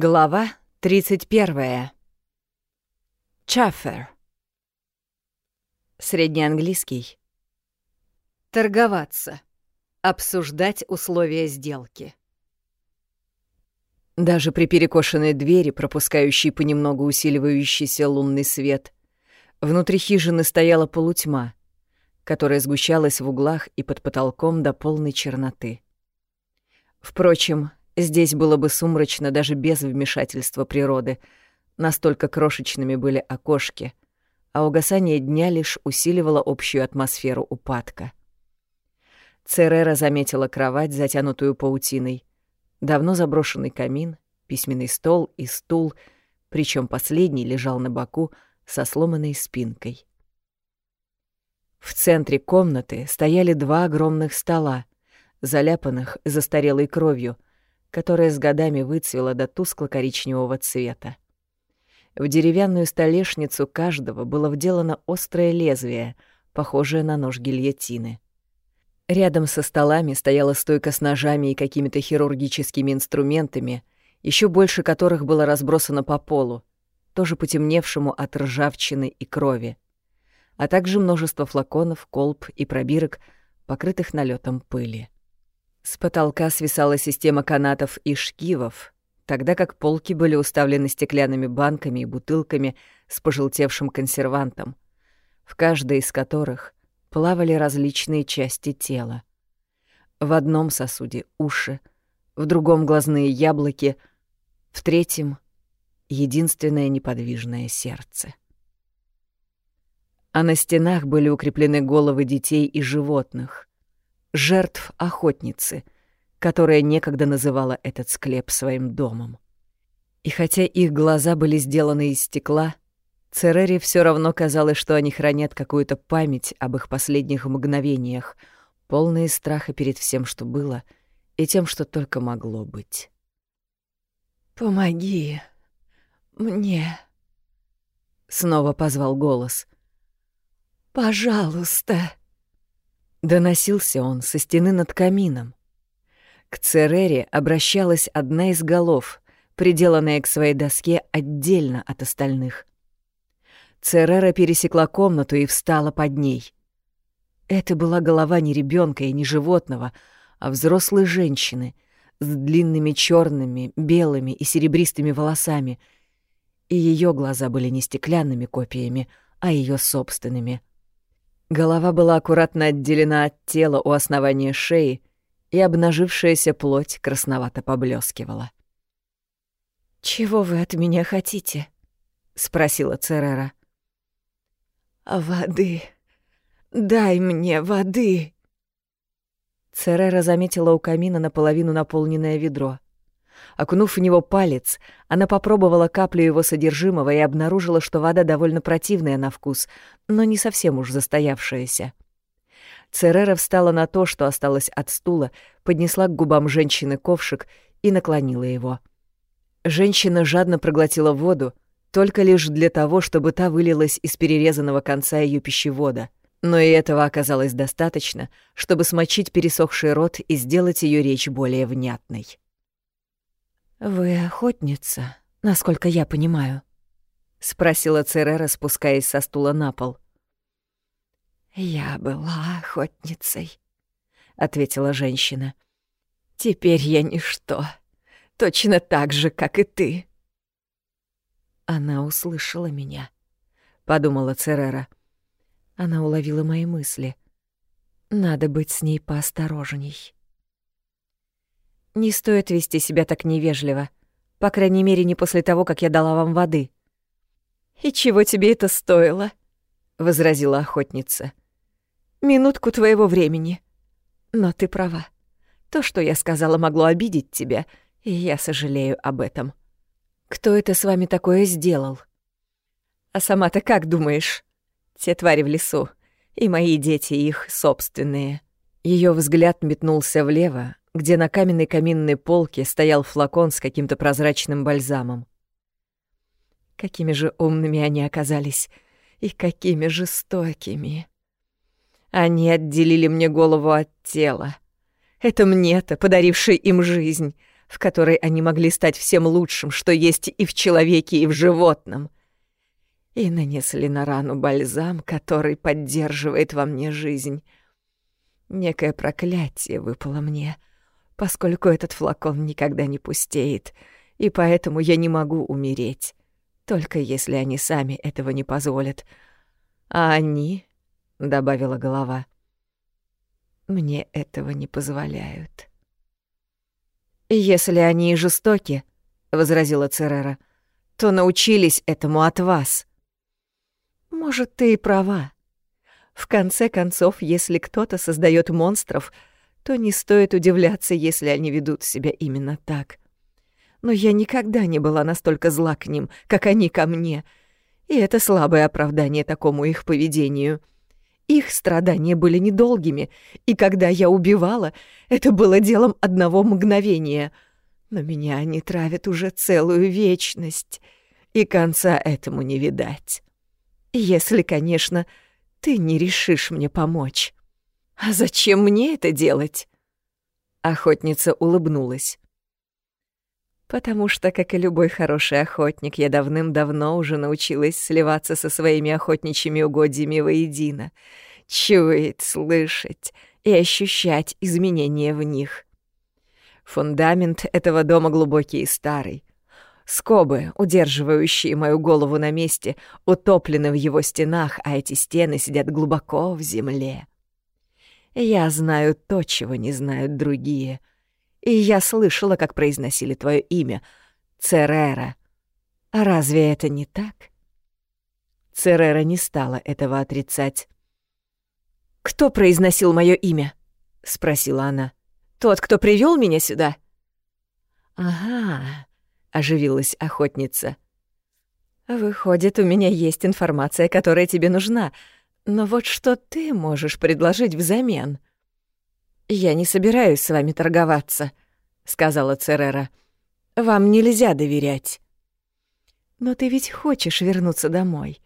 Глава 31. Чаффер. Среднеанглийский. Торговаться. Обсуждать условия сделки. Даже при перекошенной двери, пропускающей понемногу усиливающийся лунный свет, внутри хижины стояла полутьма, которая сгущалась в углах и под потолком до полной черноты. Впрочем, Здесь было бы сумрачно даже без вмешательства природы. Настолько крошечными были окошки, а угасание дня лишь усиливало общую атмосферу упадка. Церера заметила кровать, затянутую паутиной, давно заброшенный камин, письменный стол и стул, причем последний лежал на боку со сломанной спинкой. В центре комнаты стояли два огромных стола, заляпанных застарелой кровью — которая с годами выцвела до тускло-коричневого цвета. В деревянную столешницу каждого было вделано острое лезвие, похожее на нож гильотины. Рядом со столами стояла стойка с ножами и какими-то хирургическими инструментами, еще больше которых было разбросано по полу, тоже потемневшему от ржавчины и крови, а также множество флаконов, колб и пробирок, покрытых налетом пыли. С потолка свисала система канатов и шкивов, тогда как полки были уставлены стеклянными банками и бутылками с пожелтевшим консервантом, в каждой из которых плавали различные части тела. В одном сосуде — уши, в другом — глазные яблоки, в третьем — единственное неподвижное сердце. А на стенах были укреплены головы детей и животных, жертв охотницы, которая некогда называла этот склеп своим домом. И хотя их глаза были сделаны из стекла, Церере все равно казалось, что они хранят какую-то память об их последних мгновениях, полные страха перед всем, что было, и тем, что только могло быть. «Помоги мне», — снова позвал голос. «Пожалуйста». Доносился он со стены над камином. К Церере обращалась одна из голов, приделанная к своей доске отдельно от остальных. Церера пересекла комнату и встала под ней. Это была голова не ребенка и не животного, а взрослой женщины с длинными черными, белыми и серебристыми волосами, и ее глаза были не стеклянными копиями, а ее собственными — Голова была аккуратно отделена от тела у основания шеи, и обнажившаяся плоть красновато поблескивала. «Чего вы от меня хотите?» — спросила Церера. «Воды. Дай мне воды!» Церера заметила у камина наполовину наполненное ведро. Окунув в него палец, она попробовала каплю его содержимого и обнаружила, что вода довольно противная на вкус, но не совсем уж застоявшаяся. Церера встала на то, что осталось от стула, поднесла к губам женщины ковшик и наклонила его. Женщина жадно проглотила воду, только лишь для того, чтобы та вылилась из перерезанного конца ее пищевода. Но и этого оказалось достаточно, чтобы смочить пересохший рот и сделать ее речь более внятной. «Вы охотница, насколько я понимаю?» — спросила Церера, спускаясь со стула на пол. «Я была охотницей», — ответила женщина. «Теперь я ничто, точно так же, как и ты». «Она услышала меня», — подумала Церера. Она уловила мои мысли. «Надо быть с ней поосторожней». Не стоит вести себя так невежливо. По крайней мере, не после того, как я дала вам воды. «И чего тебе это стоило?» — возразила охотница. «Минутку твоего времени. Но ты права. То, что я сказала, могло обидеть тебя, и я сожалею об этом. Кто это с вами такое сделал?» «А сама-то как думаешь? Те твари в лесу, и мои дети их собственные». Ее взгляд метнулся влево, где на каменной каминной полке стоял флакон с каким-то прозрачным бальзамом. Какими же умными они оказались и какими жестокими. Они отделили мне голову от тела. Это мне-то, подаривший им жизнь, в которой они могли стать всем лучшим, что есть и в человеке, и в животном. И нанесли на рану бальзам, который поддерживает во мне жизнь. Некое проклятие выпало мне, поскольку этот флакон никогда не пустеет, и поэтому я не могу умереть, только если они сами этого не позволят. А они, — добавила голова, — мне этого не позволяют. «Если они и жестоки», — возразила Церера, — «то научились этому от вас». «Может, ты и права», в конце концов, если кто-то создает монстров, то не стоит удивляться, если они ведут себя именно так. Но я никогда не была настолько зла к ним, как они ко мне, и это слабое оправдание такому их поведению. Их страдания были недолгими, и когда я убивала, это было делом одного мгновения. Но меня они травят уже целую вечность, и конца этому не видать. Если, конечно, ты не решишь мне помочь. А зачем мне это делать? Охотница улыбнулась. Потому что, как и любой хороший охотник, я давным-давно уже научилась сливаться со своими охотничьими угодьями воедино, чуять, слышать и ощущать изменения в них. Фундамент этого дома глубокий и старый. Скобы, удерживающие мою голову на месте, утоплены в его стенах, а эти стены сидят глубоко в земле. Я знаю то, чего не знают другие. И я слышала, как произносили твое имя — Церера. А разве это не так? Церера не стала этого отрицать. «Кто произносил мое имя?» — спросила она. «Тот, кто привел меня сюда?» «Ага, — оживилась охотница. «Выходит, у меня есть информация, которая тебе нужна. Но вот что ты можешь предложить взамен?» «Я не собираюсь с вами торговаться», — сказала Церера. «Вам нельзя доверять». «Но ты ведь хочешь вернуться домой.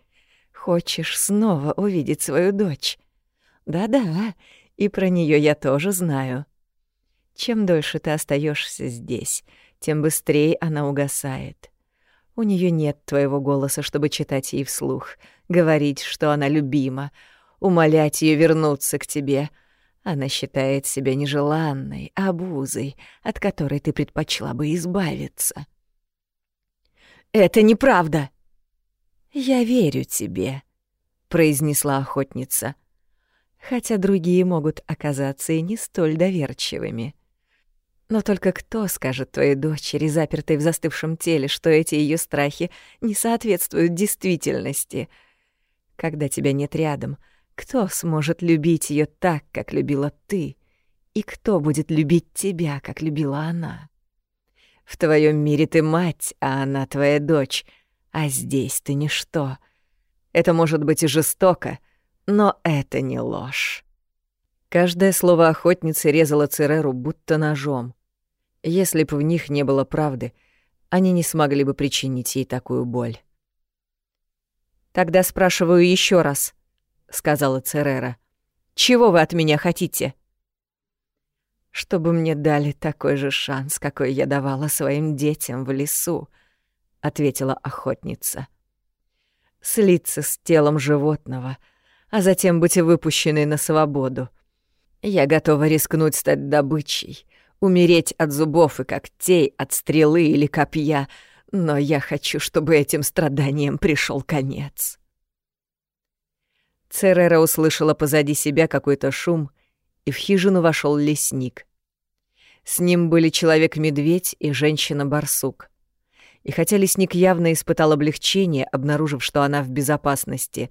Хочешь снова увидеть свою дочь. Да-да, и про нее я тоже знаю. Чем дольше ты остаешься здесь, тем быстрее она угасает. У нее нет твоего голоса, чтобы читать ей вслух, говорить, что она любима, умолять ее вернуться к тебе. Она считает себя нежеланной, обузой, от которой ты предпочла бы избавиться. «Это неправда!» «Я верю тебе», — произнесла охотница, хотя другие могут оказаться и не столь доверчивыми. Но только кто скажет твоей дочери, запертой в застывшем теле, что эти ее страхи не соответствуют действительности? Когда тебя нет рядом, кто сможет любить ее так, как любила ты? И кто будет любить тебя, как любила она? В твоем мире ты мать, а она твоя дочь, а здесь ты ничто. Это может быть и жестоко, но это не ложь. Каждое слово охотницы резало Цереру будто ножом. Если бы в них не было правды, они не смогли бы причинить ей такую боль. «Тогда спрашиваю еще раз», — сказала Церера. «Чего вы от меня хотите?» «Чтобы мне дали такой же шанс, какой я давала своим детям в лесу», — ответила охотница. «Слиться с телом животного, а затем быть выпущенной на свободу. Я готова рискнуть стать добычей, умереть от зубов и когтей, от стрелы или копья, но я хочу, чтобы этим страданиям пришел конец. Церера услышала позади себя какой-то шум, и в хижину вошел лесник. С ним были человек-медведь и женщина-барсук. И хотя лесник явно испытал облегчение, обнаружив, что она в безопасности,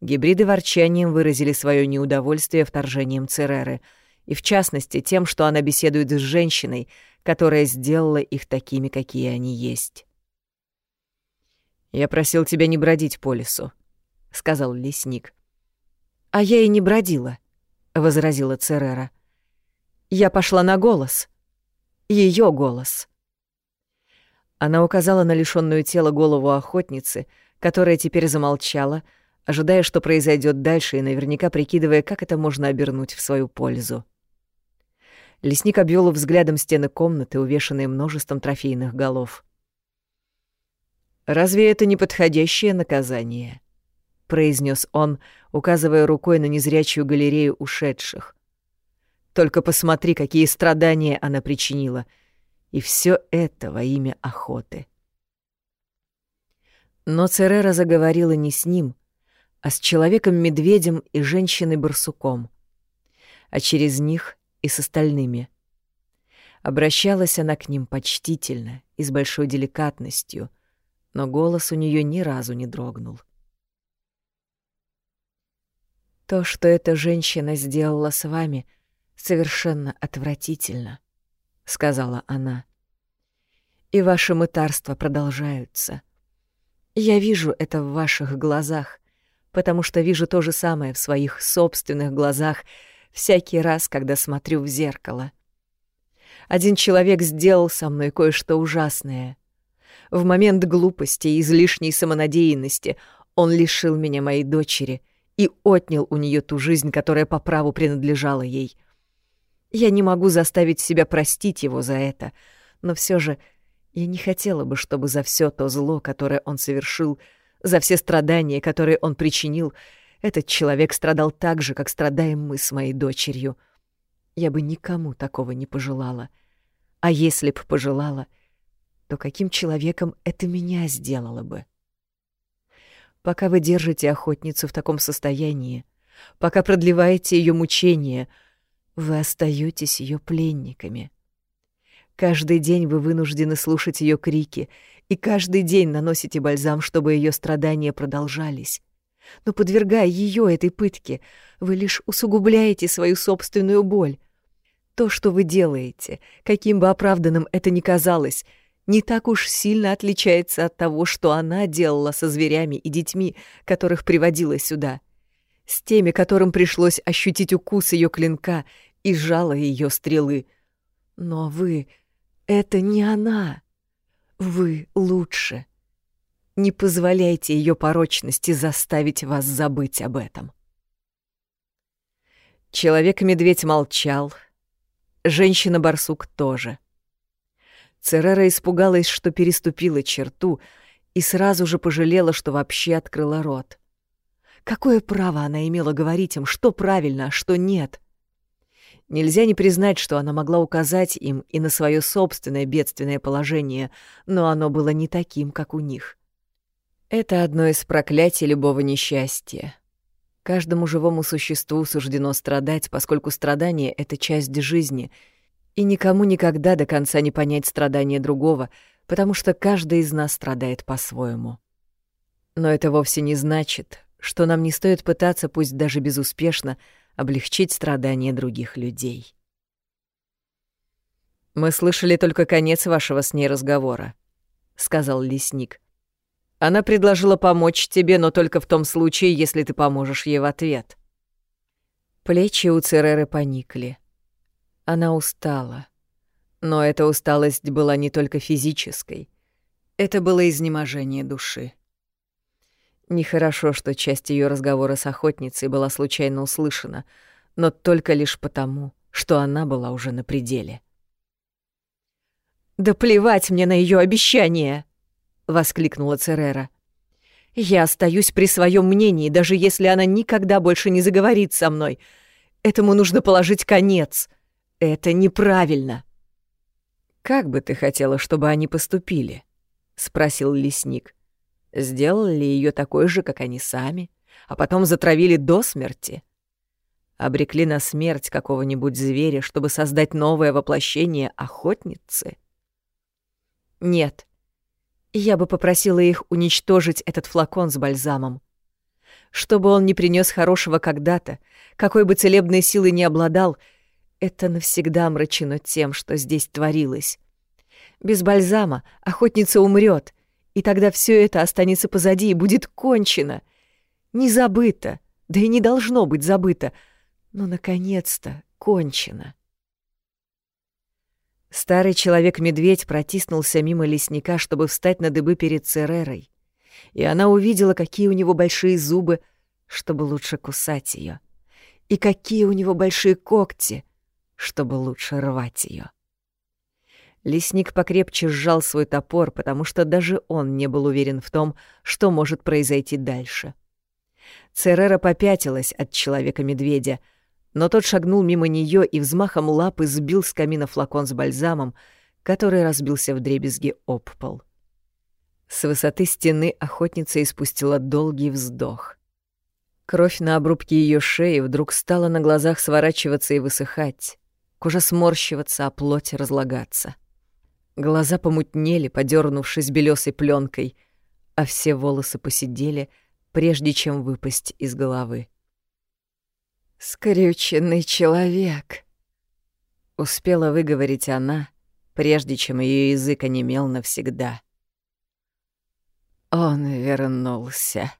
гибриды ворчанием выразили свое неудовольствие вторжением Цереры — и в частности тем, что она беседует с женщиной, которая сделала их такими, какие они есть. «Я просил тебя не бродить по лесу», — сказал лесник. «А я и не бродила», — возразила Церера. «Я пошла на голос. Ее голос». Она указала на лишённую тела голову охотницы, которая теперь замолчала, ожидая, что произойдет дальше, и наверняка прикидывая, как это можно обернуть в свою пользу. Лесник обвел взглядом стены комнаты, увешанные множеством трофейных голов. «Разве это не подходящее наказание?» — произнес он, указывая рукой на незрячую галерею ушедших. «Только посмотри, какие страдания она причинила. И все это во имя охоты». Но Церера заговорила не с ним, а с человеком-медведем и женщиной-барсуком, а через них и с остальными. Обращалась она к ним почтительно и с большой деликатностью, но голос у нее ни разу не дрогнул. То, что эта женщина сделала с вами, совершенно отвратительно, сказала она. И ваши мытарства продолжаются. Я вижу это в ваших глазах, потому что вижу то же самое в своих собственных глазах всякий раз, когда смотрю в зеркало. Один человек сделал со мной кое-что ужасное. В момент глупости и излишней самонадеянности он лишил меня моей дочери и отнял у нее ту жизнь, которая по праву принадлежала ей. Я не могу заставить себя простить его за это, но все же я не хотела бы, чтобы за все то зло, которое он совершил, за все страдания, которые он причинил, этот человек страдал так же, как страдаем мы с моей дочерью. Я бы никому такого не пожелала. А если б пожелала, то каким человеком это меня сделало бы? Пока вы держите охотницу в таком состоянии, пока продлеваете ее мучения, вы остаетесь ее пленниками. Каждый день вы вынуждены слушать ее крики, и каждый день наносите бальзам, чтобы ее страдания продолжались. Но подвергая ее этой пытке, вы лишь усугубляете свою собственную боль. То, что вы делаете, каким бы оправданным это ни казалось, не так уж сильно отличается от того, что она делала со зверями и детьми, которых приводила сюда. С теми, которым пришлось ощутить укус ее клинка и жало ее стрелы. Но вы это не она. Вы лучше. Не позволяйте ее порочности заставить вас забыть об этом. Человек-медведь молчал. Женщина-барсук тоже. Церера испугалась, что переступила черту, и сразу же пожалела, что вообще открыла рот. Какое право она имела говорить им, что правильно, а что нет? Нельзя не признать, что она могла указать им и на свое собственное бедственное положение, но оно было не таким, как у них. Это одно из проклятий любого несчастья. Каждому живому существу суждено страдать, поскольку страдание — это часть жизни, и никому никогда до конца не понять страдания другого, потому что каждый из нас страдает по-своему. Но это вовсе не значит, что нам не стоит пытаться, пусть даже безуспешно, облегчить страдания других людей. «Мы слышали только конец вашего с ней разговора», — сказал лесник. «Она предложила помочь тебе, но только в том случае, если ты поможешь ей в ответ». Плечи у Цереры поникли. Она устала. Но эта усталость была не только физической. Это было изнеможение души. Нехорошо, что часть ее разговора с охотницей была случайно услышана, но только лишь потому, что она была уже на пределе. «Да плевать мне на ее обещание!» — воскликнула Церера. «Я остаюсь при своем мнении, даже если она никогда больше не заговорит со мной. Этому нужно положить конец. Это неправильно». «Как бы ты хотела, чтобы они поступили?» — спросил лесник сделали ее такой же, как они сами, а потом затравили до смерти. Обрекли на смерть какого-нибудь зверя, чтобы создать новое воплощение охотницы? Нет. Я бы попросила их уничтожить этот флакон с бальзамом. Чтобы он не принес хорошего когда-то, какой бы целебной силой не обладал, это навсегда омрачено тем, что здесь творилось. Без бальзама охотница умрет, и тогда все это останется позади и будет кончено. Не забыто, да и не должно быть забыто, но, наконец-то, кончено. Старый человек-медведь протиснулся мимо лесника, чтобы встать на дыбы перед Церерой, и она увидела, какие у него большие зубы, чтобы лучше кусать ее, и какие у него большие когти, чтобы лучше рвать ее. Лесник покрепче сжал свой топор, потому что даже он не был уверен в том, что может произойти дальше. Церера попятилась от человека-медведя, но тот шагнул мимо нее и взмахом лапы сбил с камина флакон с бальзамом, который разбился в дребезги об пол. С высоты стены охотница испустила долгий вздох. Кровь на обрубке ее шеи вдруг стала на глазах сворачиваться и высыхать, кожа сморщиваться, а плоть разлагаться. Глаза помутнели, подернувшись белесой пленкой, а все волосы посидели, прежде чем выпасть из головы. «Скрюченный человек», — успела выговорить она, прежде чем ее язык онемел навсегда. Он вернулся.